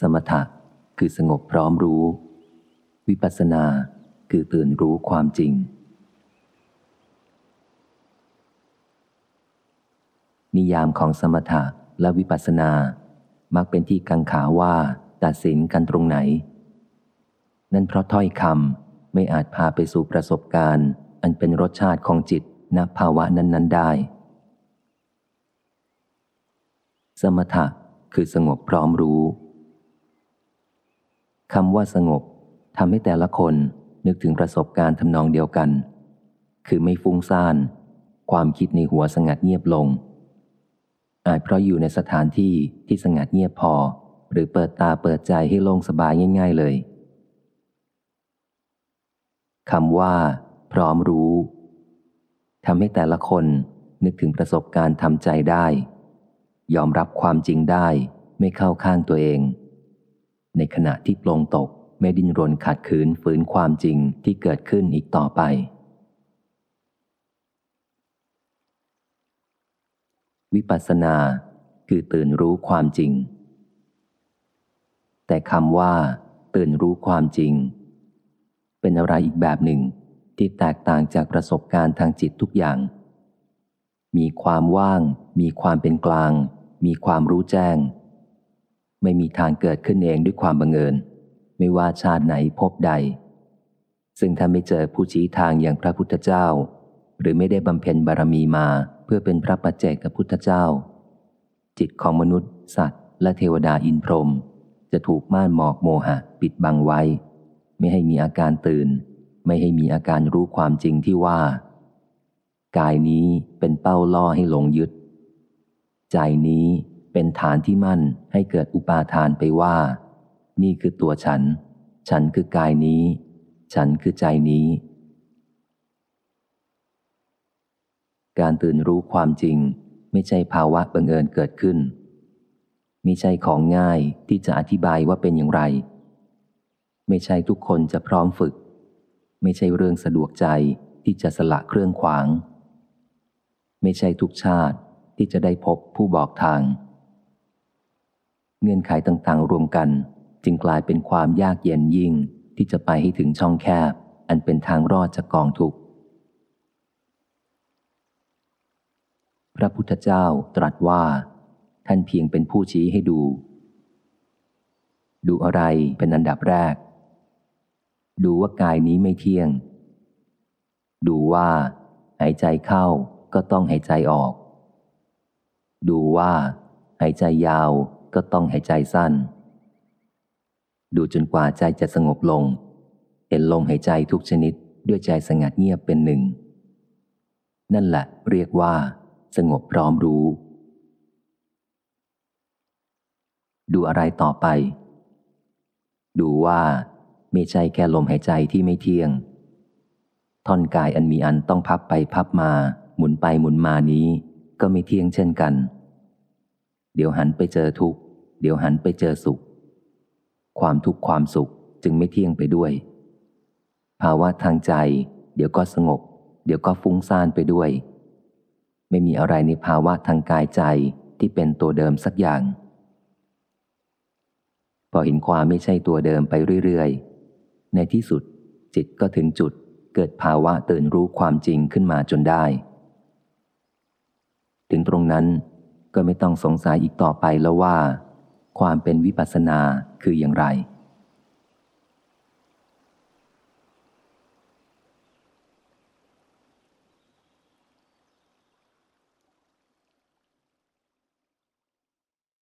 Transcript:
สมถะคือสงบพร้อมรู้ วิปัสสนาคือตื่นรู้ความจริง นิยามของสมถะและวิปัสสนา มักเป็นที่กังขาว่าตัดสินกันตรงไหน นั่นเพราะถ้อยคำไม่อาจพาไปสู่ประสบการณ์ อันเป็นรสชาติของจิตณภาวะนั้น ๆ ได้ สมถะคือสงบพร้อมรู้ คำว่าสงบทำให้แต่ละคนนึกถึงประสบการณ์ทำนองเดียวกัน คือไม่ฟุ้งซ่าน ความคิดในหัวสงัดเงียบลง อาจเพราะอยู่ในสถานที่ที่สงัดเงียบพอ หรือเปิดตาเปิดใจให้โล่งสบายง่าย ๆเลยคำว่า พร้อมรู้ทำให้แต่ละคนนึกถึงประสบการณ์ทำใจได้ ยอมรับความจริงได้ ไม่เข้าข้างตัวเอง ในขณะที่ปลงตกไม่ดิ้นรนขัดขืนฝืนความจริงที่เกิดขึ้นอีกต่อไป วิปัสสนาคือตื่นรู้ความจริง แต่คำว่า ตื่นรู้ความจริง เป็นอะไรอีกแบบหนึ่งที่แตกต่างจากประสบการณ์ทางจิตทุกอย่าง มีความว่าง มีความเป็นกลาง มีความรู้แจ้ง ไม่มีทางเกิดขึ้นเองด้วยความบังเอิญ ไม่ว่าชาติไหนพบใด ซึ่งถ้าไม่เจอผู้ชี้ทางอย่างพระพุทธเจ้า หรือไม่ได้บำเพ็ญบารมีมาเพื่อเป็นพระปัจเจกพุทธเจ้า จิตของมนุษย์ สัตว์ และเทวดาอินพรหมจะถูกม่านหมอกโมหะปิดบังไว้ ไม่ให้มีอาการตื่น ไม่ให้มีอาการรู้ความจริงที่ว่า กายนี้เป็นเป้าล่อให้หลงยึด ใจนี้ เป็นฐานที่มั่นให้เกิดอุปาทานไปว่า นี่คือตัวฉัน ฉันคือกายนี้ ฉันคือใจนี้ การตื่นรู้ความจริง ไม่ใช่ภาวะบังเอิญเกิดขึ้นไม่ใช่ของง่ายที่จะอธิบายว่าเป็นอย่างไร ไม่ใช่ทุกคนจะพร้อมฝึก ไม่ใช่เรื่องสะดวกใจที่จะสละเครื่องขวาง ไม่ใช่ทุกชาติที่จะได้พบผู้บอกทาง เงื่อนไขต่างๆ รวมกัน จึงกลายเป็นความยากเย็นยิ่งที่จะไปให้ถึงช่องแคบ อันเป็นทางรอดจากกองทุกข์พระพุทธเจ้าตรัสว่า ท่านเพียงเป็นผู้ชี้ให้ดู ดูอะไรเป็นอันดับแรก ดูว่ากายนี้ไม่เที่ยง ดูว่า หายใจเข้าก็ต้องหายใจออก ดูว่า หายใจยาว ก็ต้องหายใจสั้น ดูจนกว่าใจจะสงบลง เห็นลมหายใจทุกชนิดด้วยใจสงัดเงียบเป็นหนึ่ง นั่นแหละเรียกว่า สงบพร้อมรู้ ดูอะไรต่อไป ดูว่าไม่ใช่แค่ลมหายใจที่ไม่เที่ยง ท่อนกายอันมีอันต้องพับไปพับมา หมุนไปหมุนมานี้ ก็ไม่เที่ยงเช่นกัน เดี๋ยวหันไปเจอทุกข์ เดี๋ยวหันไปเจอสุข ความทุกข์ความสุขจึงไม่เที่ยงไปด้วย ภาวะทางใจ เดี๋ยวก็สงบ เดี๋ยวก็ฟุ้งซ่านไปด้วย ไม่มีอะไรในภาวะทางกายใจที่เป็นตัวเดิมสักอย่าง พอเห็นความไม่ใช่ตัวเดิมไปเรื่อยๆ ในที่สุดจิตก็ถึงจุดเกิดภาวะตื่นรู้ความจริงขึ้นมาจนได้ ถึงตรงนั้นก็ไม่ต้องสงสัยอีกต่อไปแล้วว่า ความเป็นวิปัสสนาคืออย่างไร